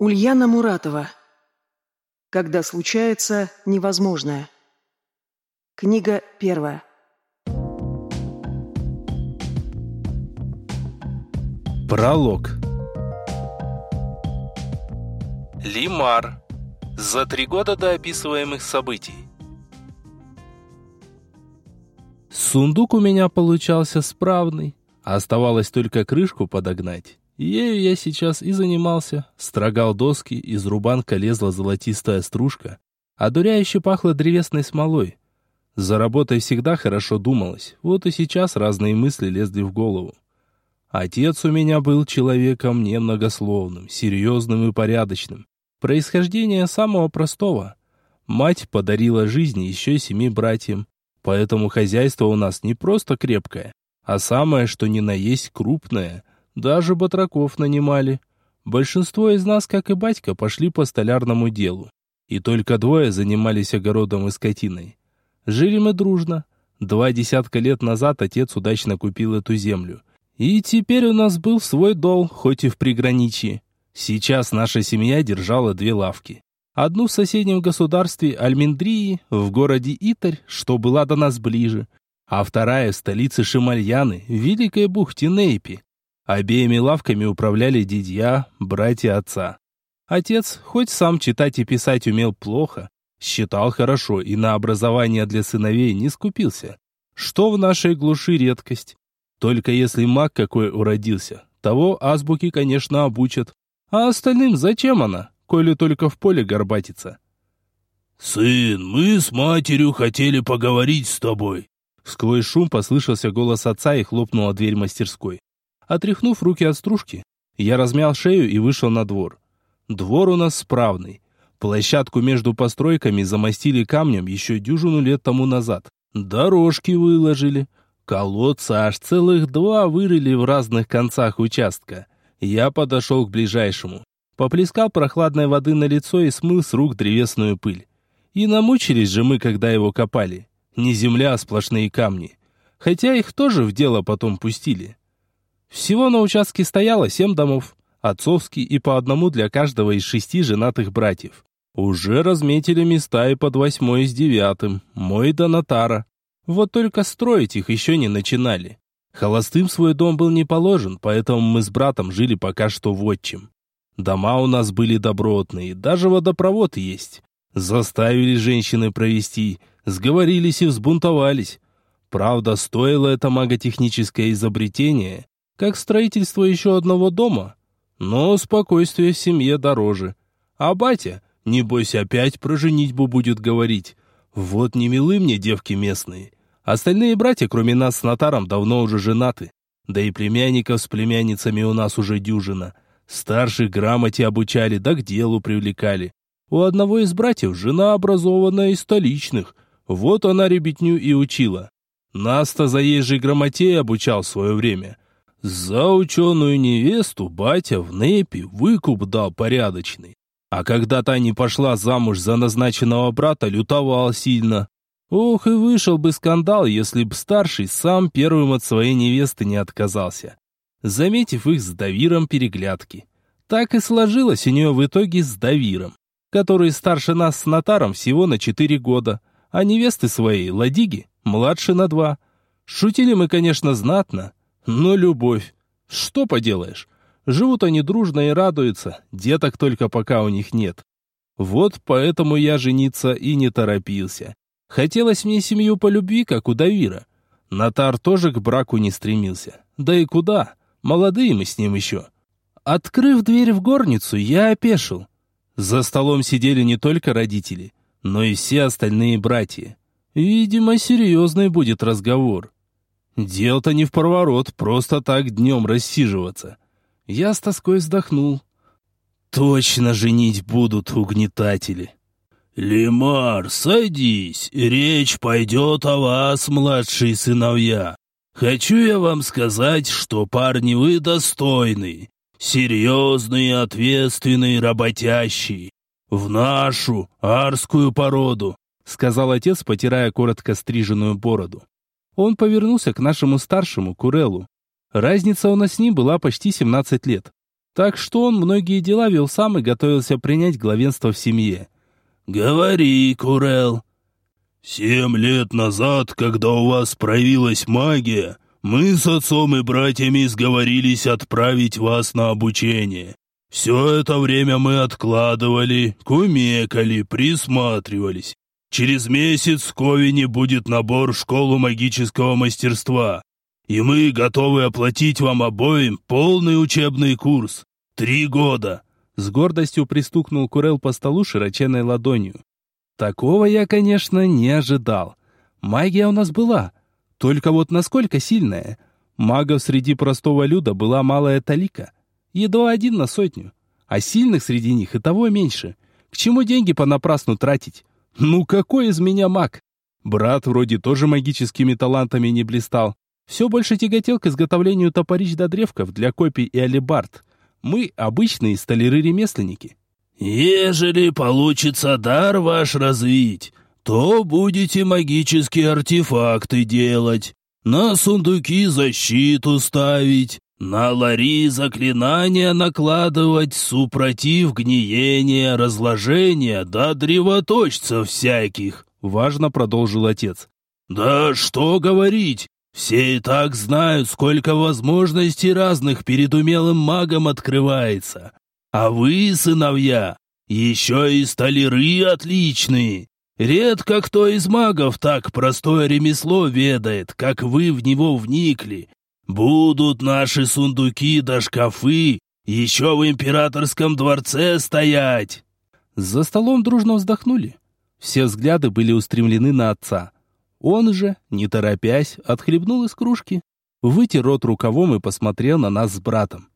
Ульяна Муратова. Когда случается невозможное. Книга первая. Пролог. Лимар. За три года до описываемых событий. Сундук у меня получался справный. Оставалось только крышку подогнать. Ею я сейчас и занимался. Строгал доски, из рубанка лезла золотистая стружка, а дуряюще пахло древесной смолой. За работой всегда хорошо думалось, вот и сейчас разные мысли лезли в голову. Отец у меня был человеком немногословным, серьезным и порядочным. Происхождение самого простого. Мать подарила жизнь еще семи братьям, поэтому хозяйство у нас не просто крепкое, а самое, что ни на есть крупное – даже батраков нанимали. Большинство из нас, как и батька, пошли по столярному делу. И только двое занимались огородом и скотиной. Жили мы дружно. Два десятка лет назад отец удачно купил эту землю. И теперь у нас был свой дол, хоть и в приграничье. Сейчас наша семья держала две лавки. Одну в соседнем государстве Альминдрии, в городе Итарь, что была до нас ближе, а вторая в столице Шимальяны, в Великой бухте Нейпи, Обеими лавками управляли дядья, братья отца. Отец, хоть сам читать и писать умел плохо, считал хорошо и на образование для сыновей не скупился. Что в нашей глуши редкость. Только если маг какой уродился, того азбуки, конечно, обучат. А остальным зачем она, коли только в поле горбатится? «Сын, мы с матерью хотели поговорить с тобой». Сквозь шум послышался голос отца и хлопнула дверь мастерской. Отряхнув руки от стружки, я размял шею и вышел на двор. Двор у нас справный. Площадку между постройками замостили камнем еще дюжину лет тому назад. Дорожки выложили. Колодца аж целых два вырыли в разных концах участка. Я подошел к ближайшему. Поплескал прохладной воды на лицо и смыл с рук древесную пыль. И намучились же мы, когда его копали. Не земля, а сплошные камни. Хотя их тоже в дело потом пустили. Всего на участке стояло семь домов, отцовский и по одному для каждого из шести женатых братьев. Уже разметили места и под восьмой с девятым, мой до нотара. Вот только строить их еще не начинали. Холостым свой дом был не положен, поэтому мы с братом жили пока что в отчим. Дома у нас были добротные, даже водопровод есть. Заставили женщины провести, сговорились и взбунтовались. Правда, стоило это маготехническое изобретение как строительство еще одного дома. Но спокойствие в семье дороже. А батя, небось, опять про женитьбу будет говорить. Вот не милы мне девки местные. Остальные братья, кроме нас с нотаром, давно уже женаты. Да и племянников с племянницами у нас уже дюжина. Старших грамоте обучали, да к делу привлекали. У одного из братьев жена образованная из столичных. Вот она ребятню и учила. Нас-то заезжей грамоте обучал в свое время. За ученую невесту батя в Нейпе выкуп дал порядочный. А когда та не пошла замуж за назначенного брата, лютовал сильно. Ох, и вышел бы скандал, если б старший сам первым от своей невесты не отказался. Заметив их с Давиром переглядки. Так и сложилось у нее в итоге с Давиром, который старше нас с Нотаром всего на четыре года, а невесты своей, Ладиги, младше на два. Шутили мы, конечно, знатно, но любовь. Что поделаешь? Живут они дружно и радуются, деток только пока у них нет. Вот поэтому я жениться и не торопился. Хотелось мне семью по любви, как у Давира. Натар тоже к браку не стремился. Да и куда? Молодые мы с ним еще. Открыв дверь в горницу, я опешил. За столом сидели не только родители, но и все остальные братья. Видимо, серьезный будет разговор. Дело-то не в проворот, просто так днем рассиживаться. Я с тоской вздохнул. Точно женить будут угнетатели. «Лемар, садись, речь пойдет о вас, младшие сыновья. Хочу я вам сказать, что парни вы достойный, серьезный, ответственный, работящий. В нашу арскую породу», — сказал отец, потирая коротко стриженную бороду. Он повернулся к нашему старшему, Курелу. Разница у нас с ним была почти 17 лет. Так что он многие дела вел сам и готовился принять главенство в семье. «Говори, Курел». «Семь лет назад, когда у вас проявилась магия, мы с отцом и братьями сговорились отправить вас на обучение. Все это время мы откладывали, кумекали, присматривались. Через месяц в Ковине будет набор в школу магического мастерства, и мы готовы оплатить вам обоим полный учебный курс. Три года!» С гордостью пристукнул Курел по столу широченной ладонью. Такого я, конечно, не ожидал. Магия у нас была, только вот насколько сильная? Магов среди простого люда была малая талика. Едва один на сотню. А сильных среди них и того меньше. К чему деньги понапрасну тратить? Ну какой из меня маг? Брат вроде тоже магическими талантами не блистал. Все больше тяготел к изготовлению топорищ до древков для копий и алебард. Мы обычные столяры-ремесленники. «Ежели получится дар ваш развить, то будете магические артефакты делать, на сундуки защиту ставить, на лари заклинания накладывать, супротив гниения, разложения да древоточцев всяких», — важно продолжил отец. «Да что говорить, все и так знают, сколько возможностей разных перед умелым магом открывается. А вы, сыновья, еще и столяры отличные. Редко кто из магов так простое ремесло ведает, как вы в него вникли. Будут наши сундуки да шкафы еще в императорском дворце стоять!» За столом дружно вздохнули. Все взгляды были устремлены на отца. Он же, не торопясь, отхлебнул из кружки, вытер рот рукавом и посмотрел на нас с братом.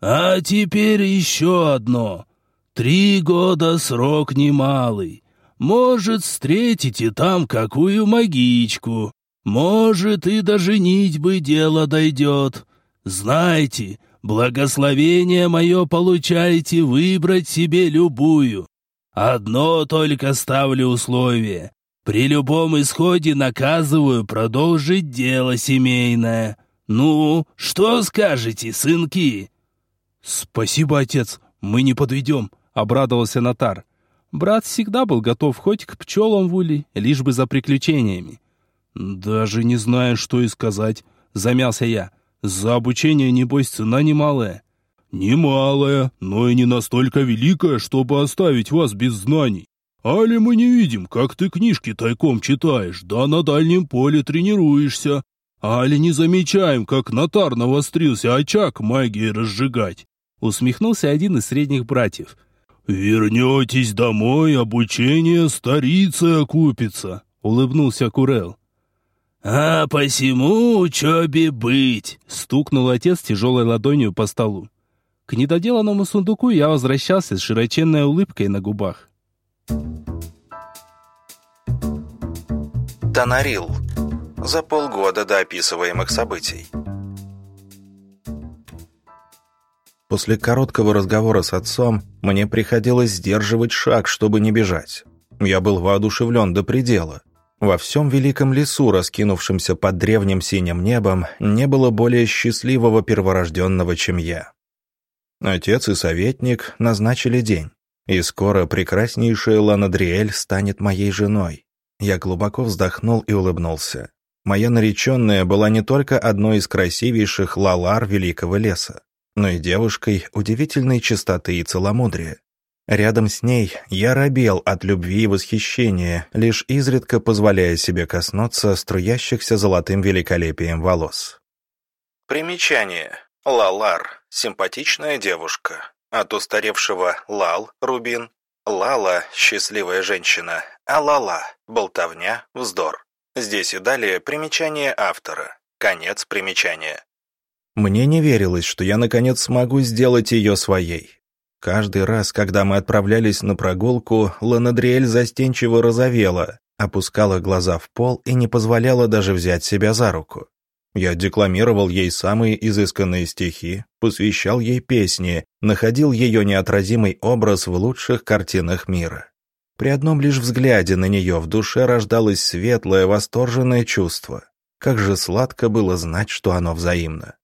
«А теперь еще одно. Три года срок немалый. Может, встретите там какую магичку. Может, и до женитьбы дело дойдет. Знайте, благословение мое получаете выбрать себе любую. Одно только ставлю условие. При любом исходе наказываю продолжить дело семейное. Ну, что скажете, сынки?» «Спасибо, отец, мы не подведем», — обрадовался Натар. Брат всегда был готов хоть к пчелам в улей, лишь бы за приключениями. «Даже не знаю, что и сказать», — замялся я. «За обучение, небось, цена немалая». «Немалая, но и не настолько великая, чтобы оставить вас без знаний. Али мы не видим, как ты книжки тайком читаешь, да на дальнем поле тренируешься. Али не замечаем, как Натар навострился очаг магии разжигать». Усмехнулся один из средних братьев — «Вернетесь домой, обучение старицы окупится», — улыбнулся Курел. «А посему учебе быть», — стукнул отец тяжелой ладонью по столу. К недоделанному сундуку я возвращался с широченной улыбкой на губах. Тонарил. За полгода до описываемых событий. После короткого разговора с отцом мне приходилось сдерживать шаг, чтобы не бежать. Я был воодушевлен до предела. Во всем великом лесу, раскинувшемся под древним синим небом, не было более счастливого перворожденного, чем я. Отец и советник назначили день, и скоро прекраснейшая Ланадриэль станет моей женой. Я глубоко вздохнул и улыбнулся. Моя нареченная была не только одной из красивейших лалар великого леса но и девушкой удивительной чистоты и целомудрия. Рядом с ней я робел от любви и восхищения, лишь изредка позволяя себе коснуться струящихся золотым великолепием волос. Примечание. Лалар. Симпатичная девушка. От устаревшего Лал, Рубин. Лала – счастливая женщина, а Лала – болтовня, вздор. Здесь и далее примечание автора. Конец примечания. Мне не верилось, что я наконец смогу сделать ее своей. Каждый раз, когда мы отправлялись на прогулку, Ланадриэль застенчиво розовела, опускала глаза в пол и не позволяла даже взять себя за руку. Я декламировал ей самые изысканные стихи, посвящал ей песни, находил ее неотразимый образ в лучших картинах мира. При одном лишь взгляде на нее в душе рождалось светлое, восторженное чувство. Как же сладко было знать, что оно взаимно.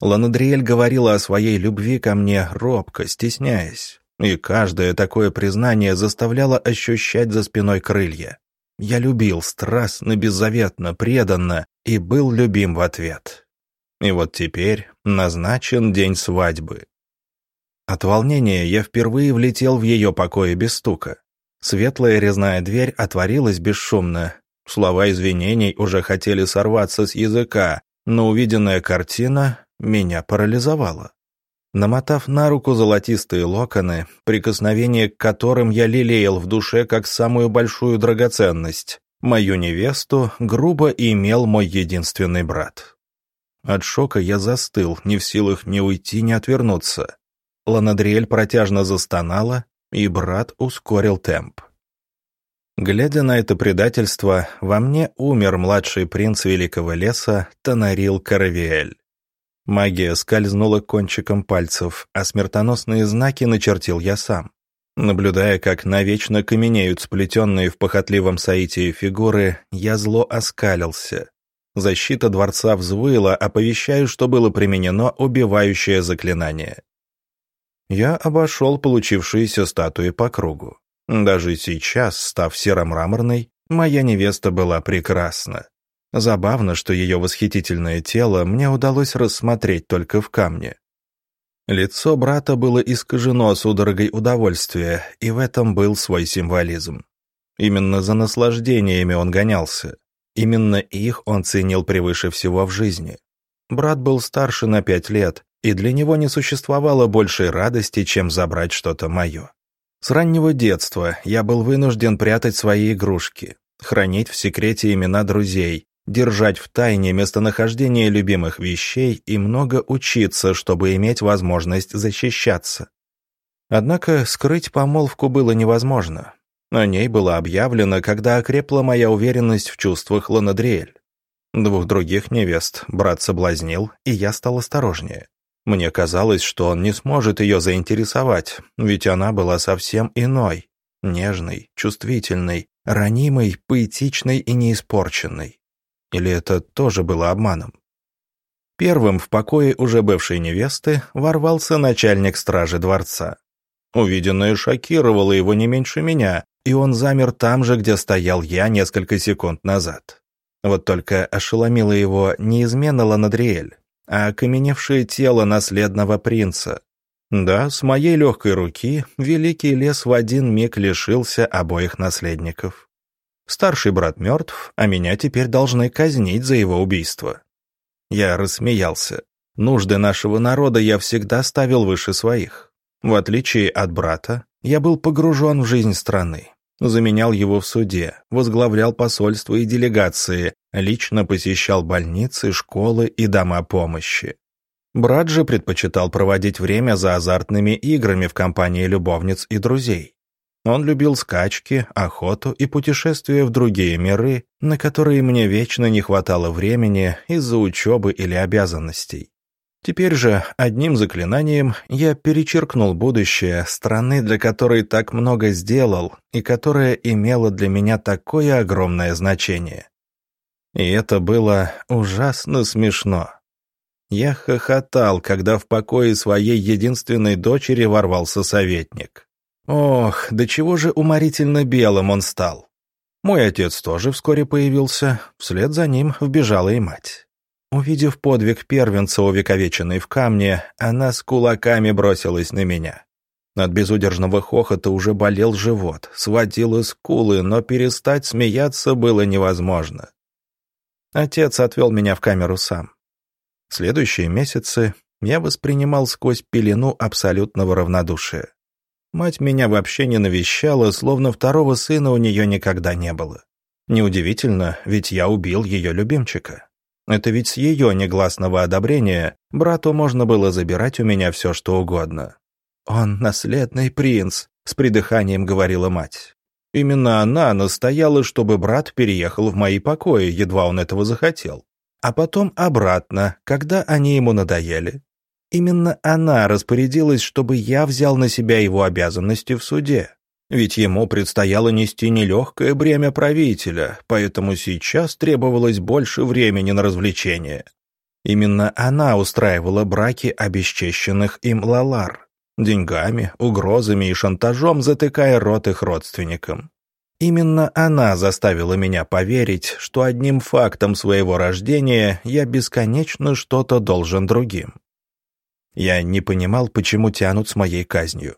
Ланадриэль говорила о своей любви ко мне робко, стесняясь, и каждое такое признание заставляло ощущать за спиной крылья. Я любил страстно, беззаветно, преданно и был любим в ответ. И вот теперь назначен день свадьбы. От волнения я впервые влетел в ее покое без стука. Светлая резная дверь отворилась бесшумно. Слова извинений уже хотели сорваться с языка, но увиденная картина меня парализовала. Намотав на руку золотистые локоны, прикосновение к которым я лелеял в душе как самую большую драгоценность, мою невесту грубо имел мой единственный брат. От шока я застыл, не в силах ни уйти, ни отвернуться. Ланадриэль протяжно застонала, и брат ускорил темп. Глядя на это предательство, во мне умер младший принц Великого Леса Тонарил Каравиэль. Магия скользнула кончиком пальцев, а смертоносные знаки начертил я сам. Наблюдая, как навечно каменеют сплетенные в похотливом соитии фигуры, я зло оскалился. Защита дворца взвыла, оповещая, что было применено убивающее заклинание. Я обошел получившиеся статуи по кругу. Даже сейчас, став серо-мраморной, моя невеста была прекрасна. Забавно, что ее восхитительное тело мне удалось рассмотреть только в камне. Лицо брата было искажено судорогой удовольствия, и в этом был свой символизм. Именно за наслаждениями он гонялся. Именно их он ценил превыше всего в жизни. Брат был старше на пять лет, и для него не существовало большей радости, чем забрать что-то мое. С раннего детства я был вынужден прятать свои игрушки, хранить в секрете имена друзей, держать в тайне местонахождение любимых вещей и много учиться, чтобы иметь возможность защищаться. Однако скрыть помолвку было невозможно. О ней было объявлено, когда окрепла моя уверенность в чувствах Ланадриэль. Двух других невест брат соблазнил, и я стал осторожнее. Мне казалось, что он не сможет ее заинтересовать, ведь она была совсем иной, нежной, чувствительной, ранимой, поэтичной и неиспорченной. Или это тоже было обманом? Первым в покое уже бывшей невесты ворвался начальник стражи дворца. Увиденное шокировало его не меньше меня, и он замер там же, где стоял я несколько секунд назад. Вот только ошеломила его неизменно Ланадриэль а окаменевшее тело наследного принца. Да, с моей легкой руки великий лес в один миг лишился обоих наследников. Старший брат мертв, а меня теперь должны казнить за его убийство. Я рассмеялся. Нужды нашего народа я всегда ставил выше своих. В отличие от брата, я был погружен в жизнь страны заменял его в суде, возглавлял посольства и делегации, лично посещал больницы, школы и дома помощи. Брат же предпочитал проводить время за азартными играми в компании любовниц и друзей. Он любил скачки, охоту и путешествия в другие миры, на которые мне вечно не хватало времени из-за учебы или обязанностей. Теперь же одним заклинанием я перечеркнул будущее страны, для которой так много сделал и которая имела для меня такое огромное значение. И это было ужасно смешно. Я хохотал, когда в покое своей единственной дочери ворвался советник. Ох, до чего же уморительно белым он стал. Мой отец тоже вскоре появился, вслед за ним вбежала и мать. Увидев подвиг первенца, увековеченный в камне, она с кулаками бросилась на меня. От безудержного хохота уже болел живот, сводило скулы, но перестать смеяться было невозможно. Отец отвел меня в камеру сам. Следующие месяцы я воспринимал сквозь пелену абсолютного равнодушия. Мать меня вообще не навещала, словно второго сына у нее никогда не было. Неудивительно, ведь я убил ее любимчика. Это ведь с ее негласного одобрения брату можно было забирать у меня все, что угодно. «Он наследный принц», — с придыханием говорила мать. Именно она настояла, чтобы брат переехал в мои покои, едва он этого захотел. А потом обратно, когда они ему надоели. Именно она распорядилась, чтобы я взял на себя его обязанности в суде. Ведь ему предстояло нести нелегкое бремя правителя, поэтому сейчас требовалось больше времени на развлечения. Именно она устраивала браки обесчещенных им лалар, деньгами, угрозами и шантажом затыкая рот их родственникам. Именно она заставила меня поверить, что одним фактом своего рождения я бесконечно что-то должен другим. Я не понимал, почему тянут с моей казнью.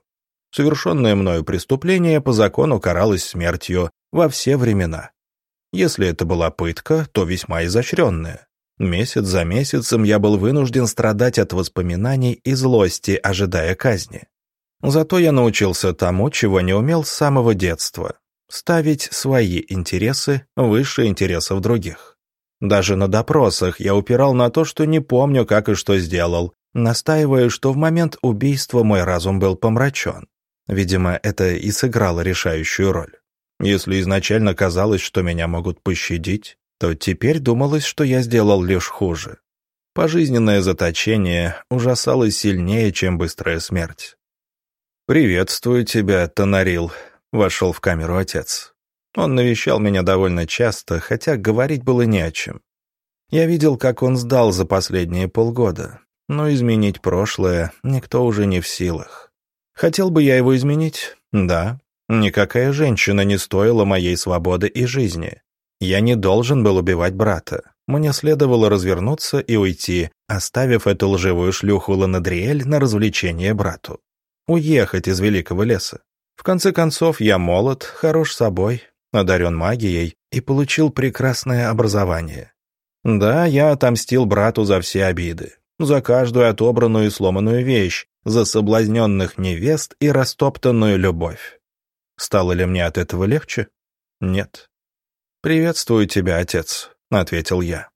Совершенное мною преступление по закону каралось смертью во все времена. Если это была пытка, то весьма изощренная. Месяц за месяцем я был вынужден страдать от воспоминаний и злости, ожидая казни. Зато я научился тому, чего не умел с самого детства — ставить свои интересы выше интересов других. Даже на допросах я упирал на то, что не помню, как и что сделал, настаивая, что в момент убийства мой разум был помрачен. Видимо, это и сыграло решающую роль. Если изначально казалось, что меня могут пощадить, то теперь думалось, что я сделал лишь хуже. Пожизненное заточение ужасало сильнее, чем быстрая смерть. «Приветствую тебя, Тонарил», — вошел в камеру отец. Он навещал меня довольно часто, хотя говорить было не о чем. Я видел, как он сдал за последние полгода, но изменить прошлое никто уже не в силах. Хотел бы я его изменить? Да, Никакая женщина не стоила моей свободы и жизни. Я не должен был убивать брата. Мне следовало развернуться и уйти, оставив эту лживую шлюху Ланадриэль на развлечение брату. Уехать из великого леса. В конце концов, я молод, хорош собой, одарен магией и получил прекрасное образование. Да, я отомстил брату за все обиды, за каждую отобранную и сломанную вещь, за соблазненных невест и растоптанную любовь. Стало ли мне от этого легче? Нет. «Приветствую тебя, отец», — ответил я.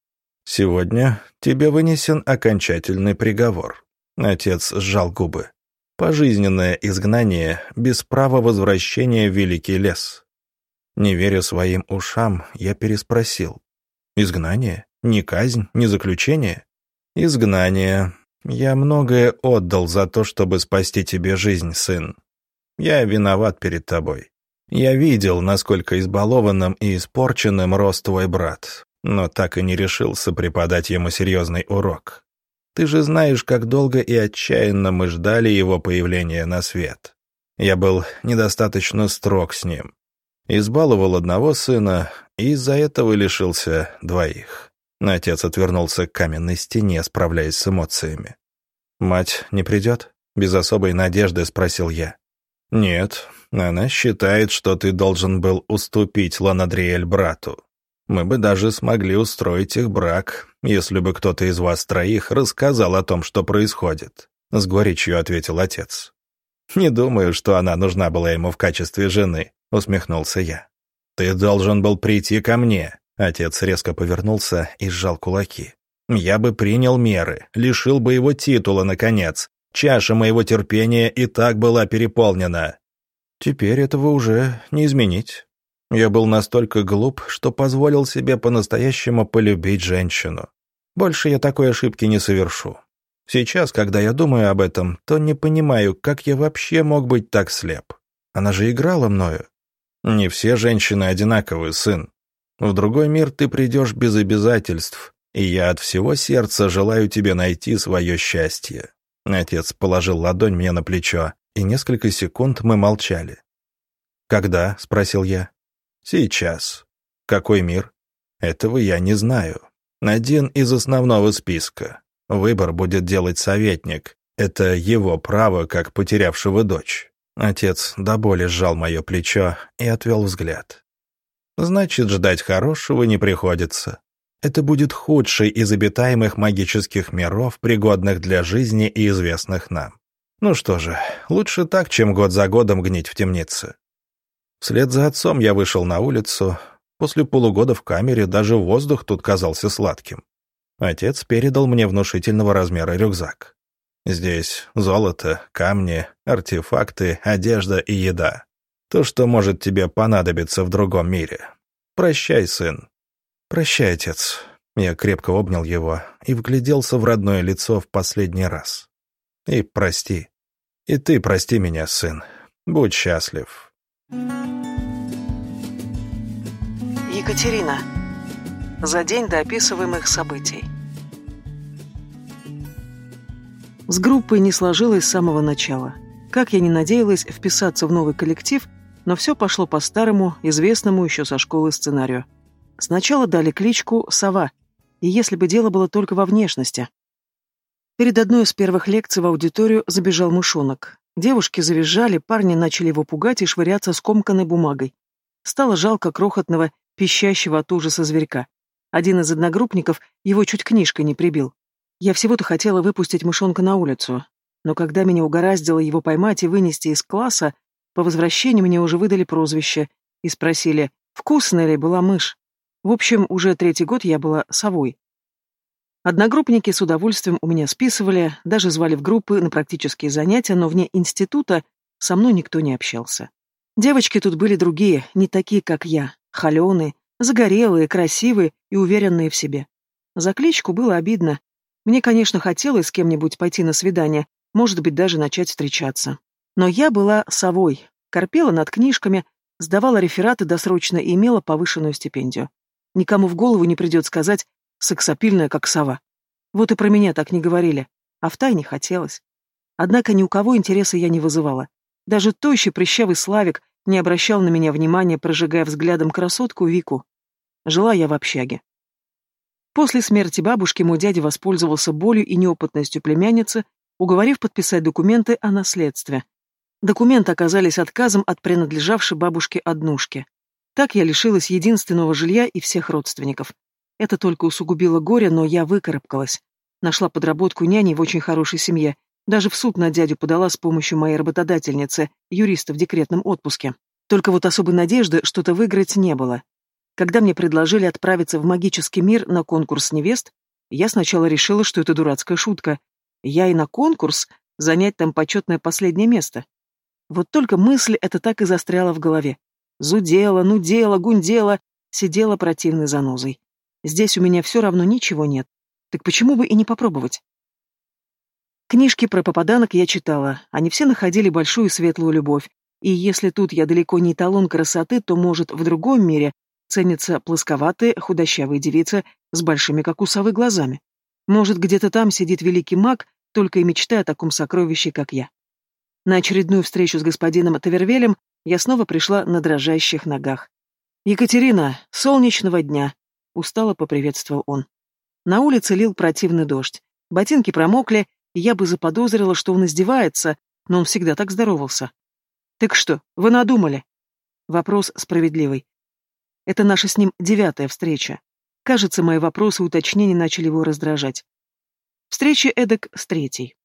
«Сегодня тебе вынесен окончательный приговор». Отец сжал губы. «Пожизненное изгнание без права возвращения в Великий лес». Не веря своим ушам, я переспросил. «Изгнание? Не казнь, не заключение?» «Изгнание. Я многое отдал за то, чтобы спасти тебе жизнь, сын. Я виноват перед тобой. Я видел, насколько избалованным и испорченным рос твой брат, но так и не решился преподать ему серьезный урок. Ты же знаешь, как долго и отчаянно мы ждали его появления на свет. Я был недостаточно строг с ним. Избаловал одного сына, и из-за этого лишился двоих. Отец отвернулся к каменной стене, справляясь с эмоциями. «Мать не придет?» — без особой надежды спросил я. «Нет, она считает, что ты должен был уступить Ланадриэль брату. Мы бы даже смогли устроить их брак, если бы кто-то из вас троих рассказал о том, что происходит», — с горечью ответил отец. «Не думаю, что она нужна была ему в качестве жены», — усмехнулся я. «Ты должен был прийти ко мне», — отец резко повернулся и сжал кулаки. «Я бы принял меры, лишил бы его титула, наконец, Чаша моего терпения и так была переполнена. Теперь этого уже не изменить. Я был настолько глуп, что позволил себе по-настоящему полюбить женщину. Больше я такой ошибки не совершу. Сейчас, когда я думаю об этом, то не понимаю, как я вообще мог быть так слеп. Она же играла мною. Не все женщины одинаковы, сын. В другой мир ты придешь без обязательств, и я от всего сердца желаю тебе найти свое счастье. Отец положил ладонь мне на плечо, и несколько секунд мы молчали. «Когда?» — спросил я. «Сейчас. Какой мир?» «Этого я не знаю. Один из основного списка. Выбор будет делать советник. Это его право, как потерявшего дочь». Отец до боли сжал мое плечо и отвел взгляд. «Значит, ждать хорошего не приходится. Это будет худший из обитаемых магических миров, пригодных для жизни и известных нам. Ну что же, лучше так, чем год за годом гнить в темнице. Вслед за отцом я вышел на улицу. После полугода в камере даже воздух тут казался сладким. Отец передал мне внушительного размера рюкзак. Здесь золото, камни, артефакты, одежда и еда. То, что может тебе понадобиться в другом мире. Прощай, сын. «Прощай, отец». Я крепко обнял его и вгляделся в родное лицо в последний раз. «И прости. И ты прости меня, сын. Будь счастлив». Екатерина. За день до описываемых событий. С группой не сложилось с самого начала. Как я не надеялась вписаться в новый коллектив, но все пошло по старому, известному еще со школы сценарию. Сначала дали кличку «Сова», и если бы дело было только во внешности. Перед одной из первых лекций в аудиторию забежал мышонок. Девушки завизжали, парни начали его пугать и швыряться скомканной бумагой. Стало жалко крохотного, пищащего от ужаса зверька. Один из одногруппников его чуть книжкой не прибил. Я всего-то хотела выпустить мышонка на улицу, но когда меня угораздило его поймать и вынести из класса, по возвращении мне уже выдали прозвище и спросили, вкусная ли была мышь. В общем, уже третий год я была совой. Одногруппники с удовольствием у меня списывали, даже звали в группы на практические занятия, но вне института со мной никто не общался. Девочки тут были другие, не такие, как я, холеные, загорелые, красивые и уверенные в себе. За кличку было обидно. Мне, конечно, хотелось с кем-нибудь пойти на свидание, может быть, даже начать встречаться. Но я была совой, корпела над книжками, сдавала рефераты досрочно и имела повышенную стипендию. Никому в голову не придет сказать, сексапильная, как сова. Вот и про меня так не говорили, а втайне хотелось. Однако ни у кого интереса я не вызывала. Даже тощий прыщавый Славик не обращал на меня внимания, прожигая взглядом красотку Вику. Жила я в общаге. После смерти бабушки мой дядя воспользовался болью и неопытностью племянницы, уговорив подписать документы о наследстве. Документы оказались отказом от принадлежавшей бабушке однушки. Так я лишилась единственного жилья и всех родственников. Это только усугубило горе, но я выкарабкалась. Нашла подработку няней в очень хорошей семье. Даже в суд на дядю подала с помощью моей работодательницы, юриста в декретном отпуске. Только вот особой надежды что-то выиграть не было. Когда мне предложили отправиться в магический мир на конкурс невест, я сначала решила, что это дурацкая шутка. Я и на конкурс занять там почетное последнее место. Вот только мысль эта так и застряла в голове. Зудела, нудела, гундела, сидела противной занозой. Здесь у меня все равно ничего нет. Так почему бы и не попробовать? Книжки про попаданок я читала, они все находили большую светлую любовь, и если тут я далеко не эталон красоты, то, может, в другом мире ценятся плосковатые, худощавые девицы с большими, как у глазами. Может, где-то там сидит великий маг, только и мечтая о таком сокровище, как я. На очередную встречу с господином Тавервелем я снова пришла на дрожащих ногах. «Екатерина, солнечного дня!» Устало поприветствовал он. На улице лил противный дождь. Ботинки промокли, и я бы заподозрила, что он издевается, но он всегда так здоровался. «Так что, вы надумали?» Вопрос справедливый. Это наша с ним девятая встреча. Кажется, мои вопросы и уточнения начали его раздражать. Встреча эдак с третьей.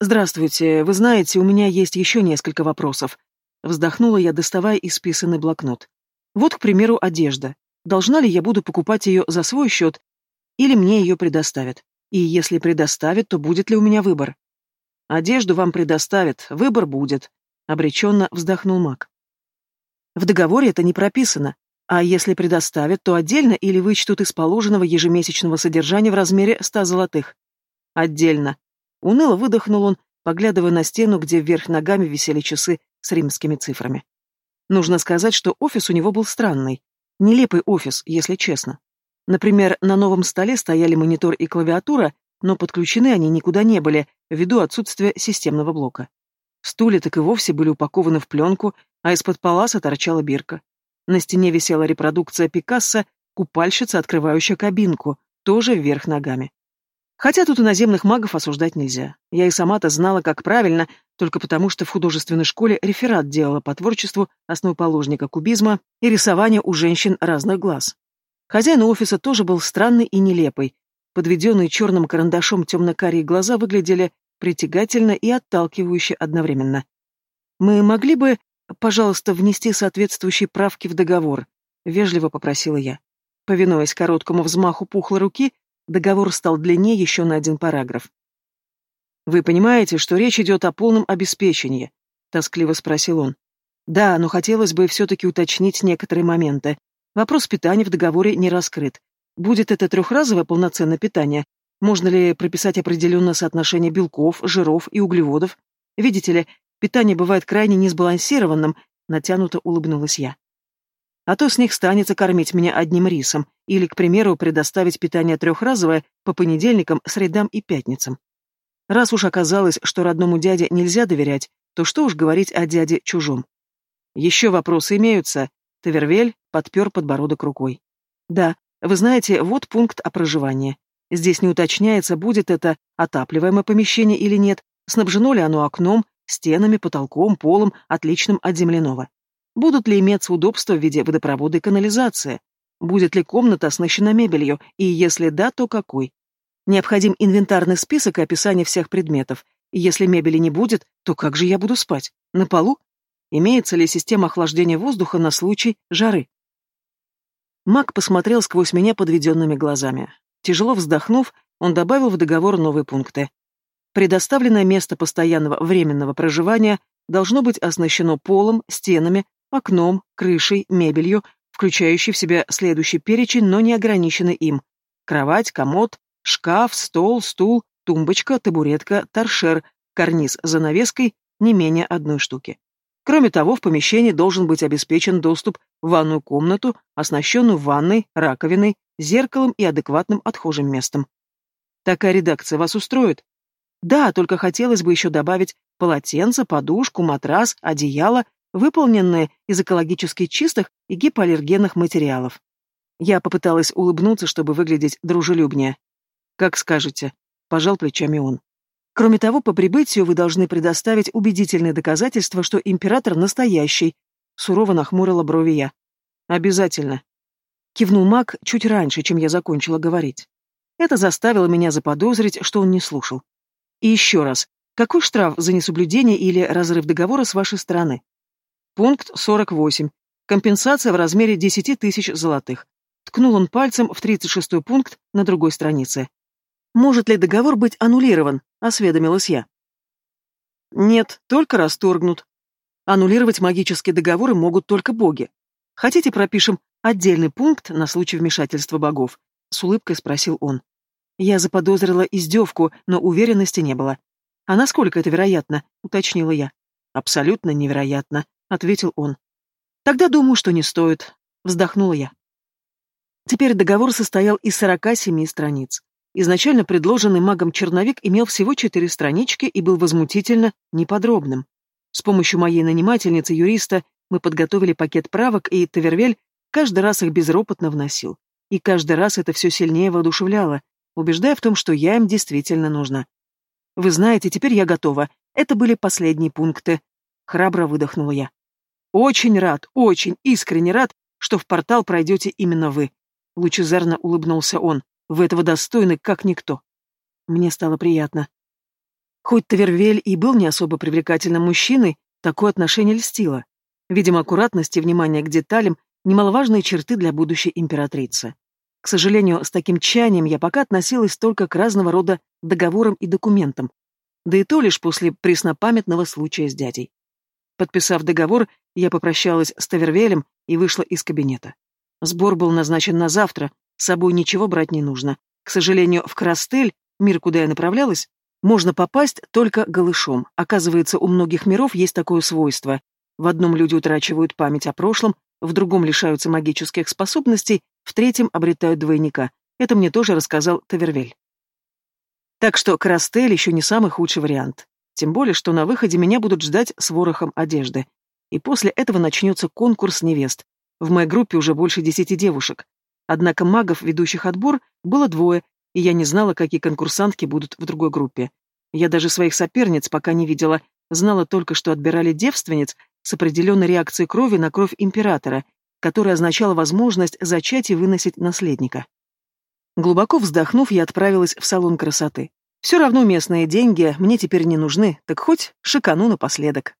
«Здравствуйте, вы знаете, у меня есть еще несколько вопросов». Вздохнула я, доставая исписанный блокнот. Вот, к примеру, одежда. Должна ли я буду покупать ее за свой счет, или мне ее предоставят? И если предоставят, то будет ли у меня выбор? Одежду вам предоставят, выбор будет, обреченно вздохнул маг. В договоре это не прописано, а если предоставят, то отдельно или вычтут из положенного ежемесячного содержания в размере ста золотых? Отдельно. Уныло выдохнул он, поглядывая на стену, где вверх ногами висели часы с римскими цифрами. Нужно сказать, что офис у него был странный. Нелепый офис, если честно. Например, на новом столе стояли монитор и клавиатура, но подключены они никуда не были, ввиду отсутствия системного блока. Стулья так и вовсе были упакованы в пленку, а из-под паласа торчала бирка. На стене висела репродукция Пикассо, купальщица, открывающая кабинку, тоже вверх ногами. Хотя тут иноземных магов осуждать нельзя. Я и сама-то знала, как правильно, только потому что в художественной школе реферат делала по творчеству основоположника кубизма и рисования у женщин разных глаз. Хозяин офиса тоже был странный и нелепый. Подведенные черным карандашом темно-карие глаза выглядели притягательно и отталкивающе одновременно. «Мы могли бы, пожалуйста, внести соответствующие правки в договор?» — вежливо попросила я. Повинуясь короткому взмаху пухлой руки, Договор стал длиннее еще на один параграф. «Вы понимаете, что речь идет о полном обеспечении?» — тоскливо спросил он. «Да, но хотелось бы все-таки уточнить некоторые моменты. Вопрос питания в договоре не раскрыт. Будет это трехразовое полноценное питание? Можно ли прописать определенное соотношение белков, жиров и углеводов? Видите ли, питание бывает крайне несбалансированным, натянуто улыбнулась я. А то с них станется кормить меня одним рисом или, к примеру, предоставить питание трехразовое по понедельникам, средам и пятницам. Раз уж оказалось, что родному дяде нельзя доверять, то что уж говорить о дяде чужом. Еще вопросы имеются. Тавервель подпер подбородок рукой. Да, вы знаете, вот пункт о проживании. Здесь не уточняется, будет это отапливаемое помещение или нет, снабжено ли оно окном, стенами, потолком, полом, отличным от земляного. Будут ли иметься удобства в виде водопровода и канализации? Будет ли комната оснащена мебелью, и если да, то какой? Необходим инвентарный список и описание всех предметов. И если мебели не будет, то как же я буду спать? На полу? Имеется ли система охлаждения воздуха на случай жары? Мак посмотрел сквозь меня подведенными глазами. Тяжело вздохнув, он добавил в договор новые пункты. Предоставленное место постоянного временного проживания должно быть оснащено полом, стенами, окном, крышей, мебелью, включающей в себя следующий перечень, но не ограниченный им. Кровать, комод, шкаф, стол, стул, тумбочка, табуретка, торшер, карниз с занавеской не менее одной штуки. Кроме того, в помещении должен быть обеспечен доступ в ванную комнату, оснащенную ванной, раковиной, зеркалом и адекватным отхожим местом. Такая редакция вас устроит? Да, только хотелось бы еще добавить полотенце, подушку, матрас, одеяло, выполненные из экологически чистых и гипоаллергенных материалов. Я попыталась улыбнуться, чтобы выглядеть дружелюбнее. «Как скажете», — пожал плечами он. Кроме того, по прибытию вы должны предоставить убедительные доказательства, что император настоящий, сурово нахмурила брови я. Обязательно. Кивнул маг чуть раньше, чем я закончила говорить. Это заставило меня заподозрить, что он не слушал. И еще раз, какой штраф за несоблюдение или разрыв договора с вашей стороны? Пункт 48. Компенсация в размере 10 тысяч золотых. Ткнул он пальцем в 36 пункт на другой странице. Может ли договор быть аннулирован? Осведомилась я. Нет, только расторгнут. Аннулировать магические договоры могут только боги. Хотите, пропишем отдельный пункт на случай вмешательства богов? С улыбкой спросил он. Я заподозрила издевку, но уверенности не было. А насколько это вероятно? Уточнила я. Абсолютно невероятно, ответил он. Тогда думаю, что не стоит. Вздохнула я. Теперь договор состоял из сорока семи страниц. Изначально предложенный магом черновик имел всего четыре странички и был возмутительно неподробным. С помощью моей нанимательницы-юриста мы подготовили пакет правок, и Тавервель каждый раз их безропотно вносил. И каждый раз это все сильнее воодушевляло, убеждая в том, что я им действительно нужна. «Вы знаете, теперь я готова. Это были последние пункты». Храбро выдохнула я. «Очень рад, очень искренне рад, что в портал пройдете именно вы», — лучезарно улыбнулся он. Вы этого достойны, как никто. Мне стало приятно. Хоть Тавервель и был не особо привлекательным мужчиной, такое отношение льстило. Видимо, аккуратность и внимание к деталям — немаловажные черты для будущей императрицы. К сожалению, с таким чаянием я пока относилась только к разного рода договорам и документам, да и то лишь после преснопамятного случая с дядей. Подписав договор, я попрощалась с Тавервелем и вышла из кабинета. Сбор был назначен на завтра, с собой ничего брать не нужно. К сожалению, в Крастель, мир, куда я направлялась, можно попасть только голышом. Оказывается, у многих миров есть такое свойство. В одном люди утрачивают память о прошлом, в другом лишаются магических способностей, в третьем обретают двойника. Это мне тоже рассказал Тавервель. Так что Крастель еще не самый худший вариант. Тем более, что на выходе меня будут ждать с ворохом одежды. И после этого начнется конкурс невест. В моей группе уже больше десяти девушек. Однако магов, ведущих отбор, было двое, и я не знала, какие конкурсантки будут в другой группе. Я даже своих соперниц пока не видела, знала только, что отбирали девственниц с определенной реакцией крови на кровь императора, которая означала возможность зачать и выносить наследника. Глубоко вздохнув, я отправилась в салон красоты. Все равно местные деньги мне теперь не нужны, так хоть шикану напоследок.